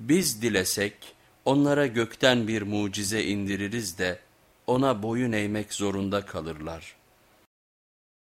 Biz dilesek onlara gökten bir mucize indiririz de ona boyun eğmek zorunda kalırlar.''